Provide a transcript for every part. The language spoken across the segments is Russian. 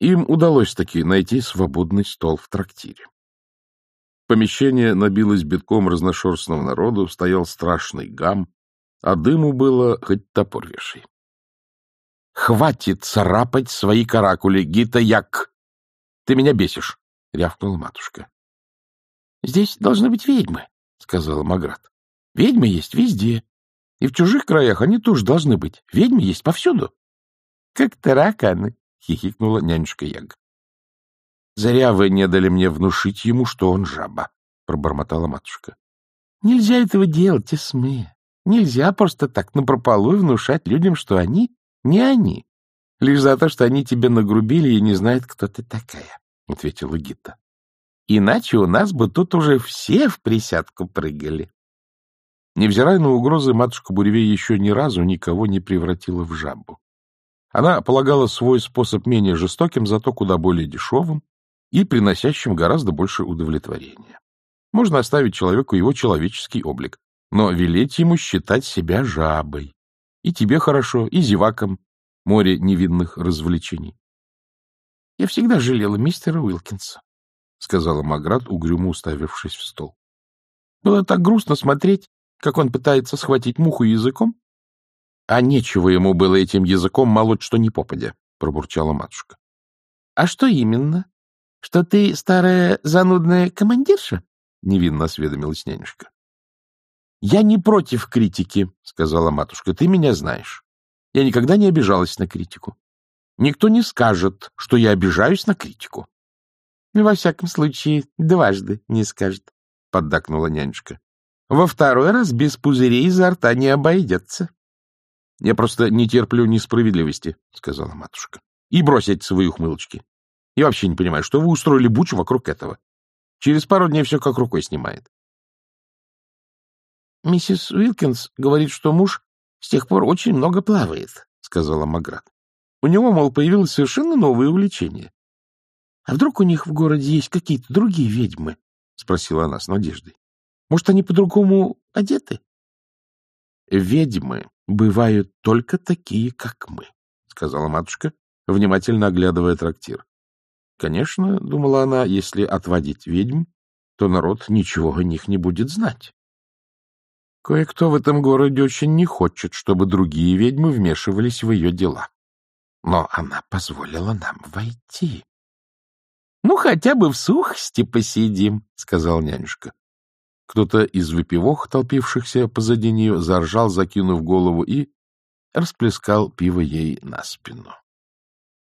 Им удалось таки найти свободный стол в трактире. Помещение набилось битком разношерстного народу, стоял страшный гам, а дыму было хоть топор вешай. — Хватит царапать свои каракули, Гита-як! Ты меня бесишь! — рявкнула матушка. — Здесь должны быть ведьмы, — сказала Маград. — Ведьмы есть везде. И в чужих краях они тоже должны быть. Ведьмы есть повсюду. — Как тараканы, — хихикнула нянюшка Яг. — Зря вы не дали мне внушить ему, что он жаба, — пробормотала матушка. — Нельзя этого делать, Эсме. Нельзя просто так напропалую внушать людям, что они не они. Лишь за то, что они тебе нагрубили и не знают, кто ты такая, — ответила Гита. Иначе у нас бы тут уже все в присядку прыгали. Невзирая на угрозы, матушка Буревей еще ни разу никого не превратила в жабу. Она полагала свой способ менее жестоким, зато куда более дешевым и приносящим гораздо больше удовлетворения. Можно оставить человеку его человеческий облик, но велеть ему считать себя жабой. И тебе хорошо, и зевакам море невинных развлечений. — Я всегда жалела мистера Уилкинса, — сказала Маград, угрюмо уставившись в стол. — Было так грустно смотреть, как он пытается схватить муху языком, а нечего ему было этим языком молоть, что не попадя, — пробурчала матушка. — А что именно? Что ты старая занудная командирша? — невинно осведомилась нянюшка. — Я не против критики, — сказала матушка. — Ты меня знаешь. Я никогда не обижалась на критику. Никто не скажет, что я обижаюсь на критику. — Во всяком случае, дважды не скажет, — поддакнула нянюшка. — Во второй раз без пузырей изо рта не обойдется. — Я просто не терплю несправедливости, — сказала матушка. — И бросить свои ухмылочки. Я вообще не понимаю, что вы устроили бучу вокруг этого. Через пару дней все как рукой снимает. — Миссис Уилкинс говорит, что муж с тех пор очень много плавает, — сказала Маград. У него, мол, появилось совершенно новое увлечение. — А вдруг у них в городе есть какие-то другие ведьмы? — спросила она с надеждой. — Может, они по-другому одеты? — Ведьмы бывают только такие, как мы, — сказала матушка, внимательно оглядывая трактир. Конечно, — думала она, — если отводить ведьм, то народ ничего о них не будет знать. Кое-кто в этом городе очень не хочет, чтобы другие ведьмы вмешивались в ее дела. Но она позволила нам войти. — Ну, хотя бы в сухости посидим, — сказал нянюшка. Кто-то из выпивок, толпившихся позади нее, заржал, закинув голову, и расплескал пиво ей на спину.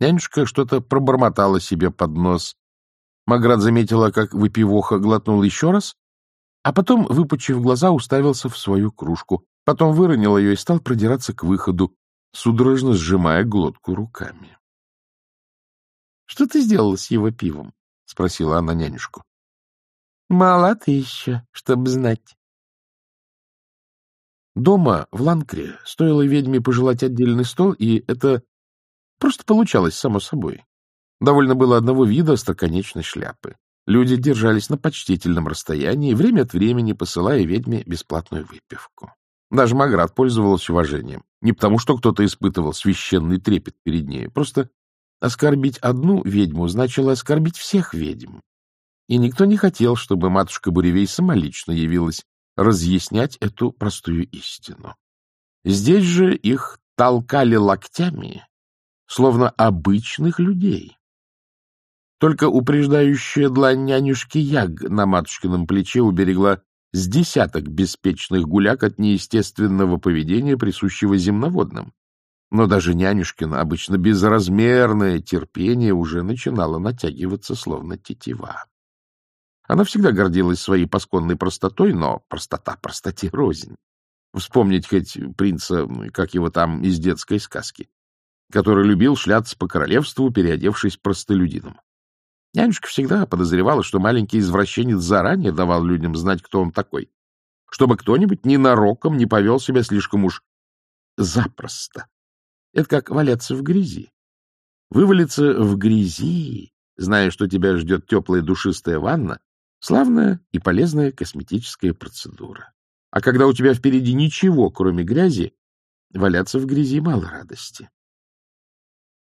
Нянюшка что-то пробормотала себе под нос. Маград заметила, как выпивоха глотнул еще раз, а потом, выпучив глаза, уставился в свою кружку, потом выронил ее и стал продираться к выходу, судорожно сжимая глотку руками. — Что ты сделала с его пивом? — спросила она нянюшку. Мало ты еще, чтобы знать. Дома, в Ланкре, стоило ведьме пожелать отдельный стол, и это просто получалось само собой. Довольно было одного вида остроконечной шляпы. Люди держались на почтительном расстоянии, время от времени посылая ведьме бесплатную выпивку. Даже Маград пользовалась уважением. Не потому, что кто-то испытывал священный трепет перед ней. Просто оскорбить одну ведьму значило оскорбить всех ведьм и никто не хотел, чтобы матушка Буревей самолично явилась разъяснять эту простую истину. Здесь же их толкали локтями, словно обычных людей. Только упреждающая длань нянюшки Яг на матушкином плече уберегла с десяток беспечных гуляк от неестественного поведения, присущего земноводным. Но даже нянюшкина обычно безразмерное терпение уже начинало натягиваться, словно тетива. Она всегда гордилась своей пасконной простотой, но простота простоте рознь. Вспомнить хоть принца, как его там, из детской сказки, который любил шляться по королевству, переодевшись простолюдином. Нянюшка всегда подозревала, что маленький извращенец заранее давал людям знать, кто он такой, чтобы кто-нибудь ненароком не повел себя слишком уж запросто. Это как валяться в грязи. Вывалиться в грязи, зная, что тебя ждет теплая душистая ванна, Славная и полезная косметическая процедура. А когда у тебя впереди ничего, кроме грязи, валяться в грязи мало радости.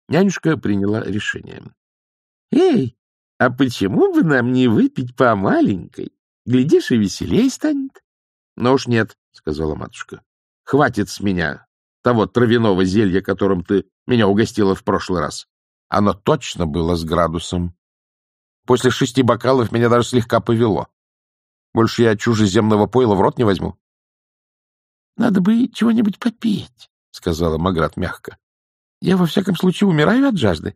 Нянюшка приняла решение. — Эй, а почему бы нам не выпить по маленькой? Глядишь, и веселей станет. — Ну уж нет, — сказала матушка. — Хватит с меня того травяного зелья, которым ты меня угостила в прошлый раз. Оно точно было с градусом. После шести бокалов меня даже слегка повело. Больше я чужеземного пойла в рот не возьму. — Надо бы чего-нибудь попить, — сказала Маград мягко. — Я, во всяком случае, умираю от жажды.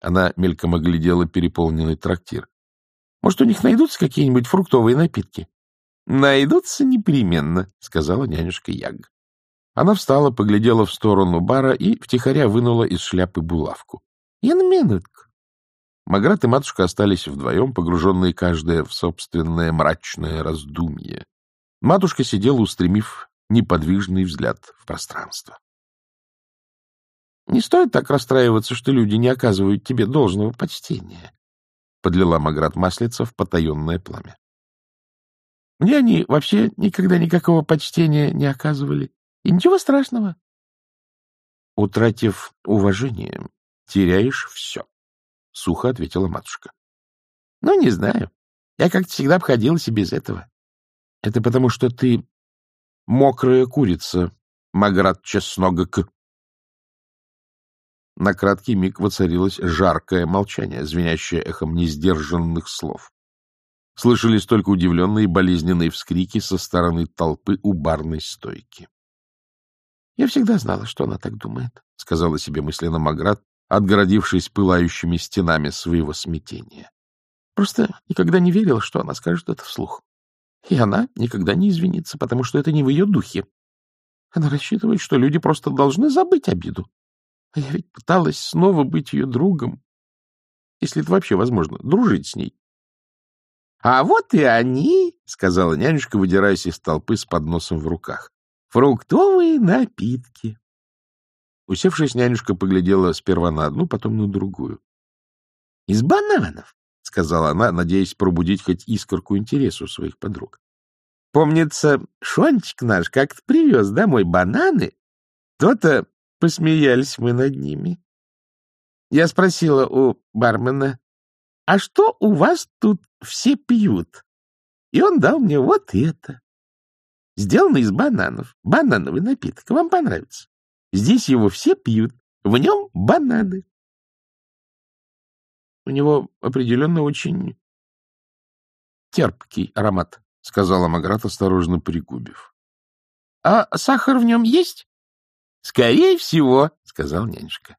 Она мельком оглядела переполненный трактир. — Может, у них найдутся какие-нибудь фруктовые напитки? — Найдутся непременно, — сказала нянюшка Яг. Она встала, поглядела в сторону бара и втихаря вынула из шляпы булавку. — Я на минутку. Маград и матушка остались вдвоем, погруженные каждая в собственное мрачное раздумье. Матушка сидела, устремив неподвижный взгляд в пространство. — Не стоит так расстраиваться, что люди не оказывают тебе должного почтения, — подлила Маград маслица в потаенное пламя. — Мне они вообще никогда никакого почтения не оказывали. И ничего страшного. Утратив уважение, теряешь все, — сухо ответила матушка. — Ну, не знаю. Я как-то всегда обходилась и без этого. Это потому, что ты мокрая курица, Маград Чесногок. На краткий миг воцарилось жаркое молчание, звенящее эхом несдержанных слов. Слышались только удивленные болезненные вскрики со стороны толпы у барной стойки. — Я всегда знала, что она так думает, — сказала себе мысленно Маград, отгородившись пылающими стенами своего смятения. Просто никогда не верила, что она скажет это вслух. И она никогда не извинится, потому что это не в ее духе. Она рассчитывает, что люди просто должны забыть обиду. А я ведь пыталась снова быть ее другом, если это вообще возможно, дружить с ней. — А вот и они, — сказала нянюшка, выдираясь из толпы с подносом в руках. Фруктовые напитки. Усевшись, нянюшка поглядела сперва на одну, потом на другую. — Из бананов, — сказала она, надеясь пробудить хоть искорку интереса у своих подруг. — Помнится, Шончик наш как-то привез домой бананы. То-то посмеялись мы над ними. Я спросила у бармена, а что у вас тут все пьют? И он дал мне вот это. Сделано из бананов. Банановый напиток. Вам понравится. Здесь его все пьют. В нем бананы. У него определенно очень терпкий аромат, — сказала Маград, осторожно пригубив. — А сахар в нем есть? — Скорее всего, — сказал нянюшка.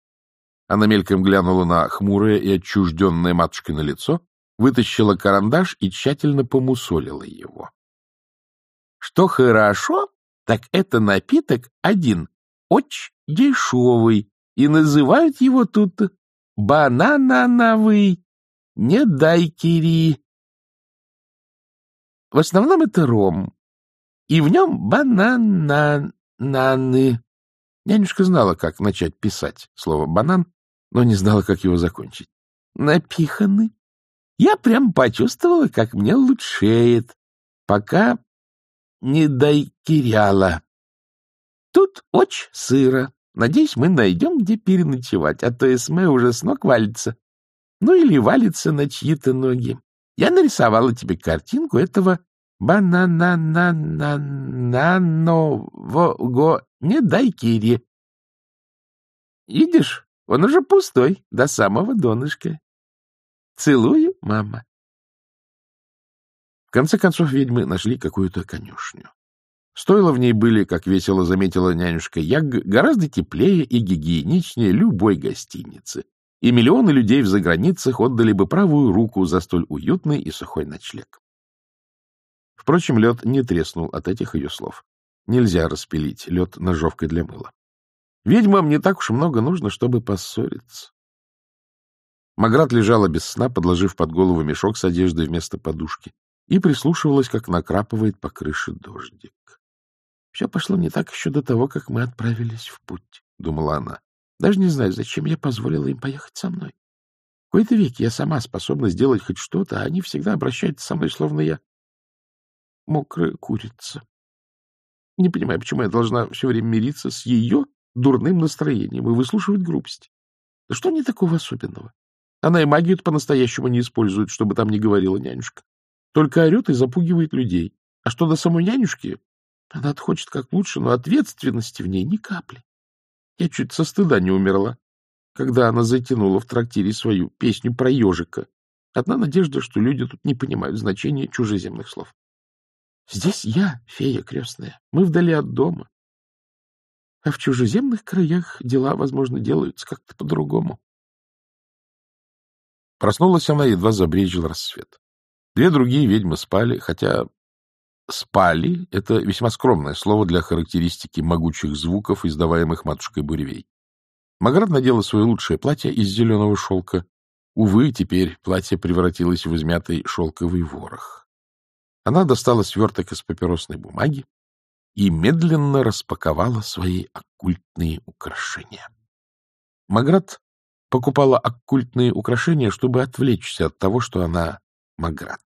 Она мельком глянула на хмурое и отчужденное матушкино лицо, вытащила карандаш и тщательно помусолила его. Что хорошо, так это напиток один, очень дешевый, и называют его тут банановый недайкири. В основном это ром, и в нем банананы. Нянюшка знала, как начать писать слово «банан», но не знала, как его закончить. Напиханы. Я прям почувствовала, как мне лучшеет, пока не дайкиряла. Тут очень сыро. Надеюсь, мы найдем, где переночевать, а то СМ уже с ног валится. Ну или валится на чьи-то ноги. Я нарисовала тебе картинку этого банананананового не дайкири. Видишь, он уже пустой до самого донышка. Целую, мама конце концов ведьмы нашли какую-то конюшню. Стойла в ней были, как весело заметила нянюшка Яг, гораздо теплее и гигиеничнее любой гостиницы, и миллионы людей в заграницах отдали бы правую руку за столь уютный и сухой ночлег. Впрочем, лед не треснул от этих ее слов. Нельзя распилить лед ножовкой для мыла. Ведьмам не так уж много нужно, чтобы поссориться. Маград лежала без сна, подложив под голову мешок с одеждой вместо подушки и прислушивалась, как накрапывает по крыше дождик. Все пошло не так еще до того, как мы отправились в путь, — думала она. Даже не знаю, зачем я позволила им поехать со мной. В какой-то век я сама способна сделать хоть что-то, а они всегда обращаются со мной, словно я мокрая курица. Не понимаю, почему я должна все время мириться с ее дурным настроением и выслушивать грубости. Да что не такого особенного? Она и магию по-настоящему не использует, чтобы там не говорила нянюшка. Только орет и запугивает людей. А что до самой нянюшки? Она хочет как лучше, но ответственности в ней ни капли. Я чуть со стыда не умерла, когда она затянула в трактире свою песню про ежика. Одна надежда, что люди тут не понимают значения чужеземных слов. Здесь я, фея крестная, мы вдали от дома. А в чужеземных краях дела, возможно, делаются как-то по-другому. Проснулась она, едва забрежил рассвет. Две другие ведьмы спали, хотя «спали» — это весьма скромное слово для характеристики могучих звуков, издаваемых матушкой Буревей. Маград надела свое лучшее платье из зеленого шелка. Увы, теперь платье превратилось в измятый шелковый ворох. Она достала сверток из папиросной бумаги и медленно распаковала свои оккультные украшения. Маград покупала оккультные украшения, чтобы отвлечься от того, что она Маград.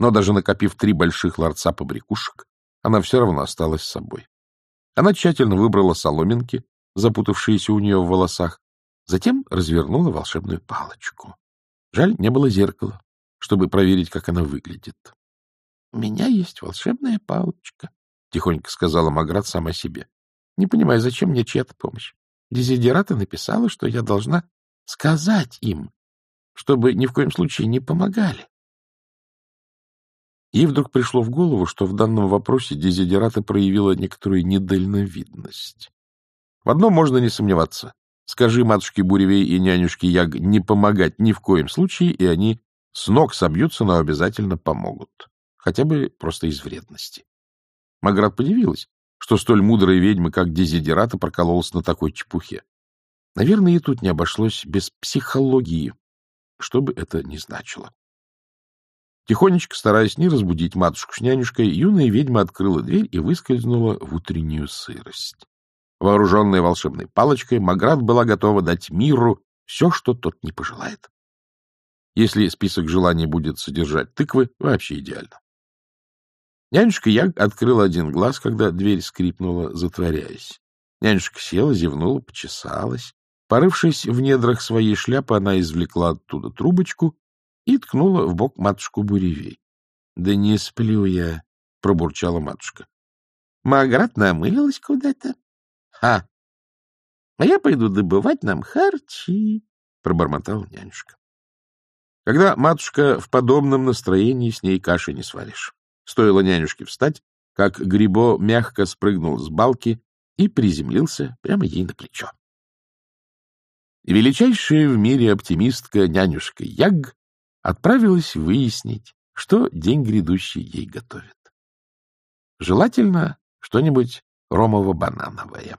Но даже накопив три больших ларца побрякушек, она все равно осталась с собой. Она тщательно выбрала соломинки, запутавшиеся у нее в волосах, затем развернула волшебную палочку. Жаль, не было зеркала, чтобы проверить, как она выглядит. — У меня есть волшебная палочка, — тихонько сказала Маград сама себе. — Не понимаю, зачем мне чья-то помощь. Дезидерата написала, что я должна сказать им, чтобы ни в коем случае не помогали. Ей вдруг пришло в голову, что в данном вопросе Дезидерата проявила некоторую недальновидность. В одном можно не сомневаться. Скажи матушке Буревей и нянюшке Яг не помогать ни в коем случае, и они с ног собьются, но обязательно помогут. Хотя бы просто из вредности. Маград подивилась, что столь мудрая ведьма, как Дезидерата, прокололась на такой чепухе. Наверное, и тут не обошлось без психологии, что бы это ни значило. Тихонечко, стараясь не разбудить матушку с нянюшкой, юная ведьма открыла дверь и выскользнула в утреннюю сырость. Вооруженная волшебной палочкой, Маград была готова дать миру все, что тот не пожелает. Если список желаний будет содержать тыквы, вообще идеально. Нянюшка Яг открыла один глаз, когда дверь скрипнула, затворяясь. Нянюшка села, зевнула, почесалась. Порывшись в недрах своей шляпы, она извлекла оттуда трубочку и ткнула в бок матушку Буревей. — Да не сплю я, — пробурчала матушка. — Маград намылилась куда-то. — Ха! А я пойду добывать нам харчи, — пробормотала нянюшка. Когда матушка в подобном настроении, с ней каши не сваришь. Стоило нянюшке встать, как Грибо мягко спрыгнул с балки и приземлился прямо ей на плечо. Величайшая в мире оптимистка нянюшка Яг отправилась выяснить, что день грядущий ей готовит. Желательно что-нибудь ромово-банановое.